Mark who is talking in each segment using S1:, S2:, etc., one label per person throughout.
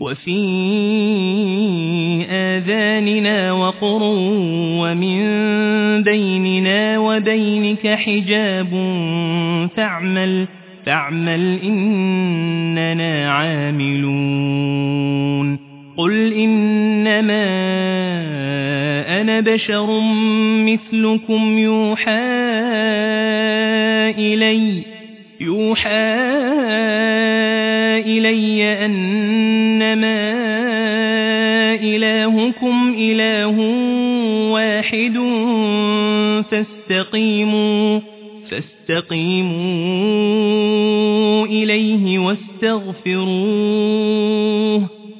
S1: وفي آذاننا وقر ومن بيننا وبينك حجاب فاعمل فاعمل إننا عاملون. قل إنما أنا بشر مثلكم يوحى إلي يوحى إلي أنما إله واحد فاستقيموا فاستقيموا إليه واستغفروه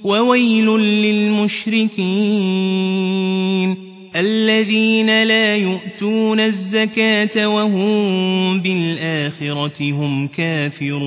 S1: وويل للمشركين الذين لا يؤتون الزكاة وهم بالآخرة هم كافرون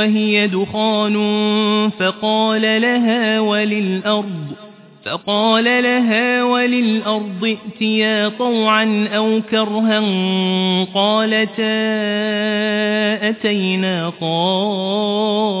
S1: وهي دخان فقال لها وللأرض فقال لها وللأرض ائتيا طوعا أو كرها قالتا أتينا طائعين.